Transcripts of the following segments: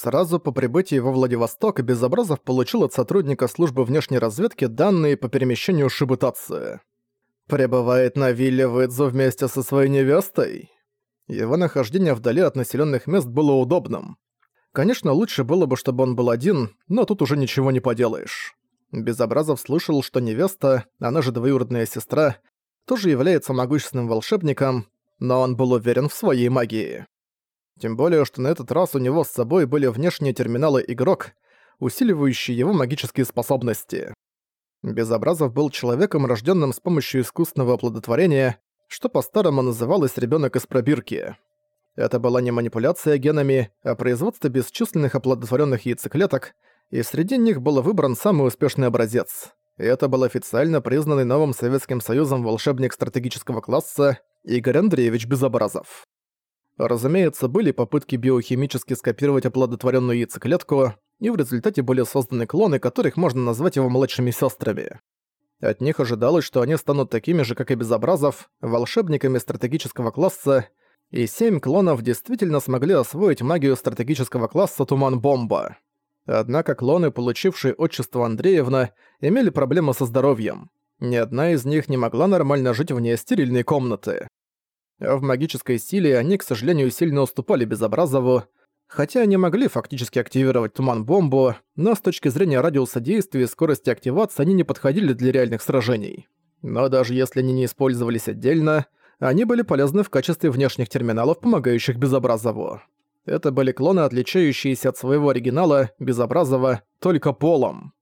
Сразу по прибытии во Владивосток Безобразов получил от сотрудника службы внешней разведки данные по перемещению Шибутации. Пребывает на вилле Выдзу вместе со своей невестой? Его нахождение вдали от населенных мест было удобным. Конечно, лучше было бы, чтобы он был один, но тут уже ничего не поделаешь. Безобразов слышал, что невеста, она же двоюродная сестра, тоже является могущественным волшебником, но он был уверен в своей магии. Тем более, что на этот раз у него с собой были внешние терминалы игрок, усиливающие его магические способности. Безобразов был человеком, рожденным с помощью искусственного оплодотворения, что по-старому называлось ребенок из пробирки. Это была не манипуляция генами, а производство бесчисленных оплодотворенных яйцеклеток, и среди них был выбран самый успешный образец. И это был официально признанный новым Советским Союзом волшебник стратегического класса Игорь Андреевич Безобразов. Разумеется, были попытки биохимически скопировать оплодотворенную яйцеклетку, и в результате были созданы клоны, которых можно назвать его младшими сестрами. От них ожидалось, что они станут такими же, как и Безобразов, волшебниками стратегического класса, и семь клонов действительно смогли освоить магию стратегического класса Туман-Бомба. Однако клоны, получившие отчество Андреевна, имели проблемы со здоровьем. Ни одна из них не могла нормально жить вне стерильной комнаты. В магической силе они, к сожалению, сильно уступали Безобразову, хотя они могли фактически активировать туман-бомбу, но с точки зрения радиуса действия и скорости активации они не подходили для реальных сражений. Но даже если они не использовались отдельно, они были полезны в качестве внешних терминалов, помогающих Безобразову. Это были клоны, отличающиеся от своего оригинала, Безобразова, только полом.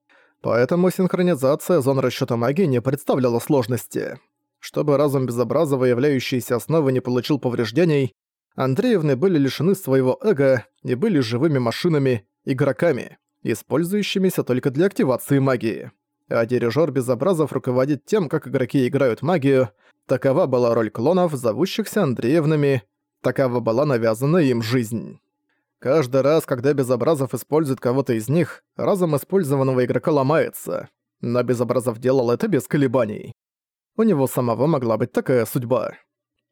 Поэтому синхронизация зон расчёта магии не представляла сложности. Чтобы разум Безобразова, являющийся основой, не получил повреждений, Андреевны были лишены своего эго и были живыми машинами, игроками, использующимися только для активации магии. А дирижер Безобразов руководит тем, как игроки играют магию. Такова была роль клонов, зовущихся Андреевнами. Такова была навязана им жизнь. Каждый раз, когда Безобразов использует кого-то из них, разум использованного игрока ломается. Но Безобразов делал это без колебаний. У него самого могла быть такая судьба.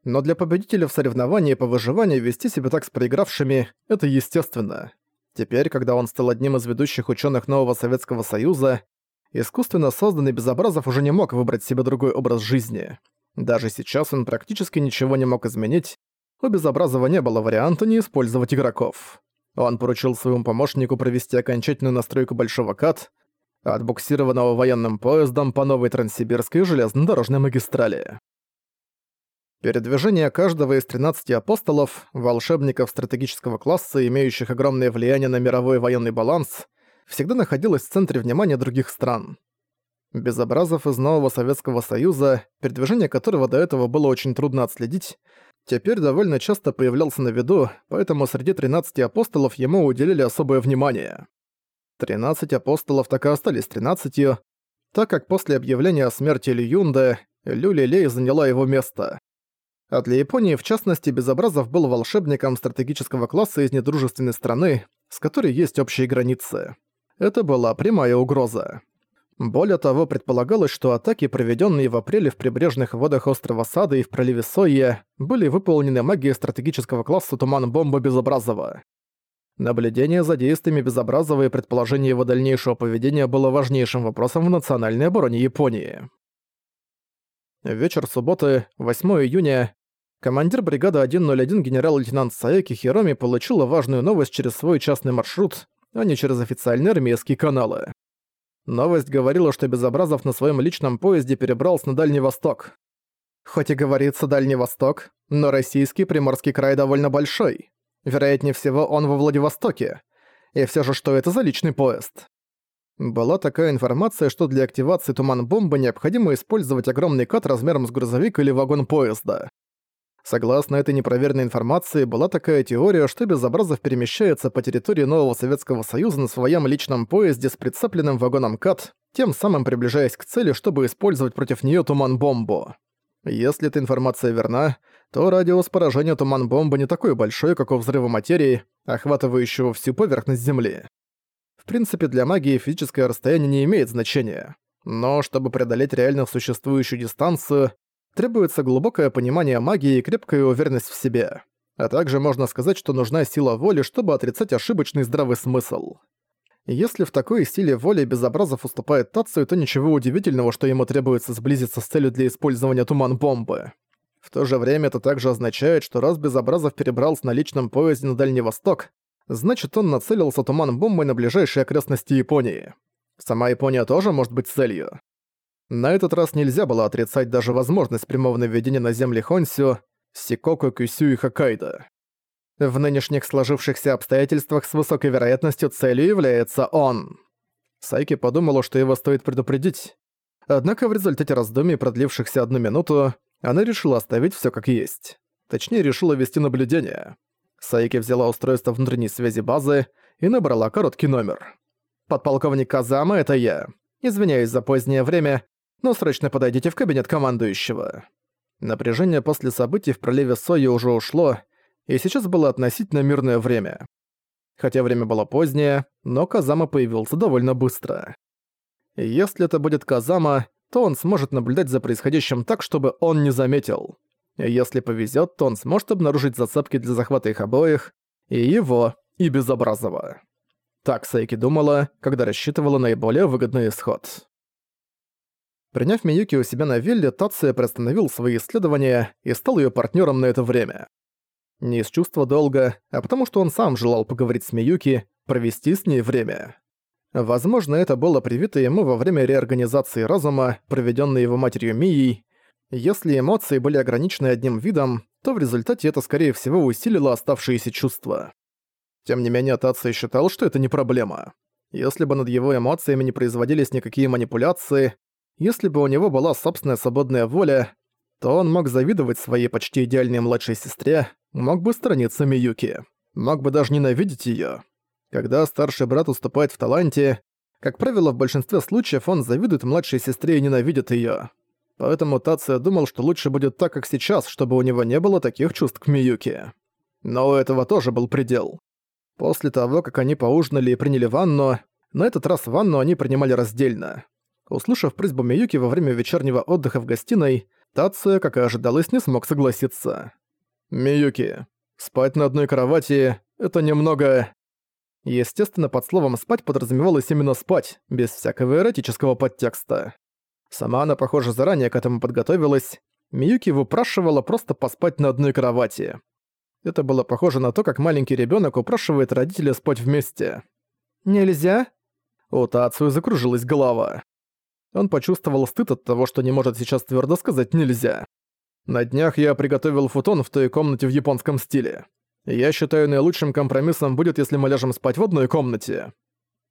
Но для победителя в соревновании по выживанию вести себя так с проигравшими – это естественно. Теперь, когда он стал одним из ведущих ученых нового Советского Союза, искусственно созданный Безобразов уже не мог выбрать себе другой образ жизни. Даже сейчас он практически ничего не мог изменить, у Безобразова не было варианта не использовать игроков. Он поручил своему помощнику провести окончательную настройку Большого КАТ, отбуксированного военным поездом по новой Транссибирской железнодорожной магистрали. Передвижение каждого из 13 апостолов, волшебников стратегического класса, имеющих огромное влияние на мировой военный баланс, всегда находилось в центре внимания других стран. Безобразов из нового Советского Союза, передвижение которого до этого было очень трудно отследить, теперь довольно часто появлялся на виду, поэтому среди 13 апостолов ему уделили особое внимание. Тринадцать апостолов так и остались тринадцатью, так как после объявления о смерти Льюнда Люли Лей заняла его место. А для Японии, в частности, Безобразов был волшебником стратегического класса из недружественной страны, с которой есть общие границы. Это была прямая угроза. Более того, предполагалось, что атаки, проведенные в апреле в прибрежных водах острова Сада и в проливе Сойя, были выполнены магией стратегического класса Туман-бомба Безобразова. Наблюдение за действиями Безобразова и предположение его дальнейшего поведения было важнейшим вопросом в национальной обороне Японии. Вечер субботы, 8 июня, командир бригады 101 генерал-лейтенант Саеки Хироми получила важную новость через свой частный маршрут, а не через официальные армейские каналы. Новость говорила, что Безобразов на своем личном поезде перебрался на Дальний Восток. Хоть и говорится Дальний Восток, но российский Приморский край довольно большой. Вероятнее всего, он во Владивостоке. И все же, что это за личный поезд? Была такая информация, что для активации туман-бомбы необходимо использовать огромный кат размером с грузовик или вагон поезда. Согласно этой непроверенной информации, была такая теория, что Безобразов перемещается по территории Нового Советского Союза на своем личном поезде с прицепленным вагоном КАТ, тем самым приближаясь к цели, чтобы использовать против нее туман-бомбу. Если эта информация верна, то радиус поражения туман-бомбы не такой большой, как у взрыва материи, охватывающего всю поверхность Земли. В принципе, для магии физическое расстояние не имеет значения. Но чтобы преодолеть реально существующую дистанцию, требуется глубокое понимание магии и крепкая уверенность в себе. а также можно сказать, что нужна сила воли, чтобы отрицать ошибочный здравый смысл. Если в такой силе воли Безобразов уступает Тацию, то ничего удивительного, что ему требуется сблизиться с целью для использования туман-бомбы. В то же время это также означает, что раз Безобразов перебрался на личном поезде на Дальний Восток, значит он нацелился туман-бомбой на ближайшие окрестности Японии. Сама Япония тоже может быть целью. На этот раз нельзя было отрицать даже возможность прямого наведения на земли Хонсю, Сикоку, Кюсю и Хоккайдо. В нынешних сложившихся обстоятельствах с высокой вероятностью целью является он. Сайки подумала, что его стоит предупредить. Однако в результате раздумий, продлившихся одну минуту, она решила оставить всё как есть. Точнее, решила вести наблюдение. Сайки взяла устройство внутренней связи базы и набрала короткий номер. «Подполковник Казама, это я. Извиняюсь за позднее время, но срочно подойдите в кабинет командующего». Напряжение после событий в проливе Сои уже ушло, и сейчас было относительно мирное время. Хотя время было позднее, но Казама появился довольно быстро. Если это будет Казама, то он сможет наблюдать за происходящим так, чтобы он не заметил. Если повезет, то он сможет обнаружить зацепки для захвата их обоих, и его, и Безобразова. Так Сайки думала, когда рассчитывала наиболее выгодный исход. Приняв Миюки у себя на вилле, Тация приостановил свои исследования и стал ее партнером на это время. Не из чувства долга, а потому что он сам желал поговорить с Миюки, провести с ней время. Возможно, это было привито ему во время реорганизации разума, проведенной его матерью Мией. Если эмоции были ограничены одним видом, то в результате это, скорее всего, усилило оставшиеся чувства. Тем не менее, Таций считал, что это не проблема. Если бы над его эмоциями не производились никакие манипуляции, если бы у него была собственная свободная воля, то он мог завидовать своей почти идеальной младшей сестре, мог бы сторониться Миюки, мог бы даже ненавидеть её. Когда старший брат уступает в таланте, как правило, в большинстве случаев он завидует младшей сестре и ненавидит её. Поэтому Тация думал, что лучше будет так, как сейчас, чтобы у него не было таких чувств к Миюке. Но у этого тоже был предел. После того, как они поужинали и приняли ванну, на этот раз ванну они принимали раздельно. Услышав просьбу Миюки во время вечернего отдыха в гостиной, Тация, как и ожидалось, не смог согласиться. «Миюки, спать на одной кровати — это немного...» Естественно, под словом «спать» подразумевалось именно спать, без всякого эротического подтекста. Сама она, похоже, заранее к этому подготовилась. Миюки выпрашивала просто поспать на одной кровати. Это было похоже на то, как маленький ребенок упрашивает родителей спать вместе. «Нельзя?» У Тацию закружилась голова. Он почувствовал стыд от того, что не может сейчас твердо сказать «нельзя». На днях я приготовил футон в той комнате в японском стиле. Я считаю, наилучшим компромиссом будет, если мы ляжем спать в одной комнате.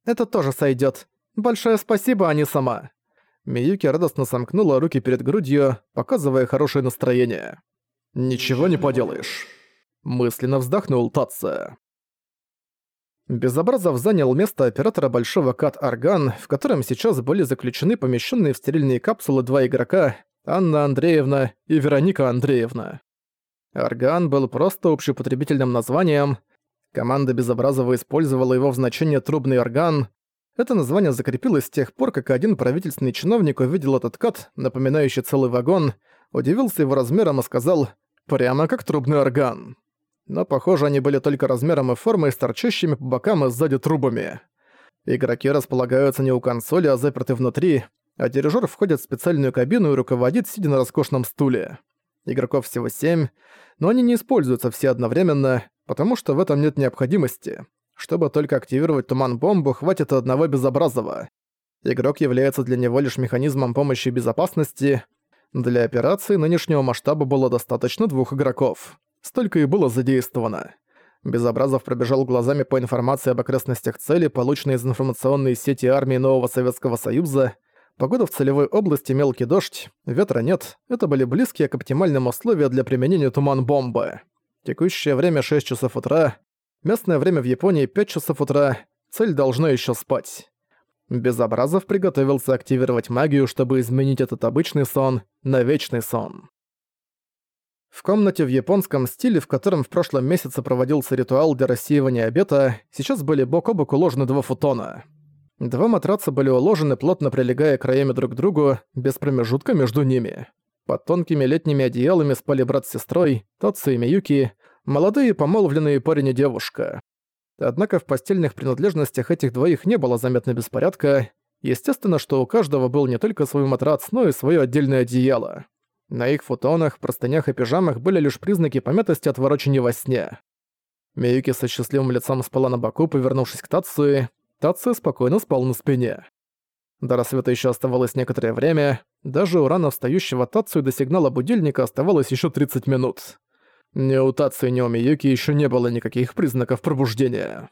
Это тоже сойдет. Большое спасибо, а не сама. Миюки радостно сомкнула руки перед грудью, показывая хорошее настроение. «Ничего не поделаешь». Мысленно вздохнул Татца. Безобразов занял место оператора большого кат-орган, в котором сейчас были заключены помещенные в стерильные капсулы два игрока, Анна Андреевна и Вероника Андреевна. Орган был просто общепотребительным названием. Команда Безобразова использовала его в значении «трубный орган». Это название закрепилось с тех пор, как один правительственный чиновник увидел этот кат, напоминающий целый вагон, удивился его размером и сказал «прямо как трубный орган». Но, похоже, они были только размером и формой с торчащими по бокам и сзади трубами. Игроки располагаются не у консоли, а заперты внутри, а дирижер входит в специальную кабину и руководит, сидя на роскошном стуле. Игроков всего семь, но они не используются все одновременно, потому что в этом нет необходимости. Чтобы только активировать туман-бомбу, хватит одного безобразного. Игрок является для него лишь механизмом помощи и безопасности. Для операции нынешнего масштаба было достаточно двух игроков. Столько и было задействовано. Безобразов пробежал глазами по информации об окрестностях цели, полученной из информационной сети армии Нового Советского Союза, Погода в целевой области мелкий дождь, ветра нет. Это были близкие к оптимальным условия для применения туман-бомбы. Текущее время 6 часов утра. Местное время в Японии 5 часов утра. Цель должна еще спать. Безобразов приготовился активировать магию, чтобы изменить этот обычный сон на вечный сон. В комнате в японском стиле, в котором в прошлом месяце проводился ритуал для рассеивания обета, сейчас были бок о бок уложены два футона. Два матраца были уложены, плотно прилегая краями друг к другу, без промежутка между ними. Под тонкими летними одеялами спали брат с сестрой, Тотсу и Миюки, Молодые помолвленные парень и девушка. Однако в постельных принадлежностях этих двоих не было заметно беспорядка. Естественно, что у каждого был не только свой матрац, но и свое отдельное одеяло. На их футонах, простынях и пижамах были лишь признаки помятости от ворочания во сне. Миюки со счастливым лицом спала на боку, повернувшись к Тацуи. Тацуя спокойно спал на спине. До рассвета еще оставалось некоторое время. Даже у рано встающего Тацуи до сигнала будильника оставалось еще 30 минут. Ни у Тацуи, ни у Миюки еще не было никаких признаков пробуждения.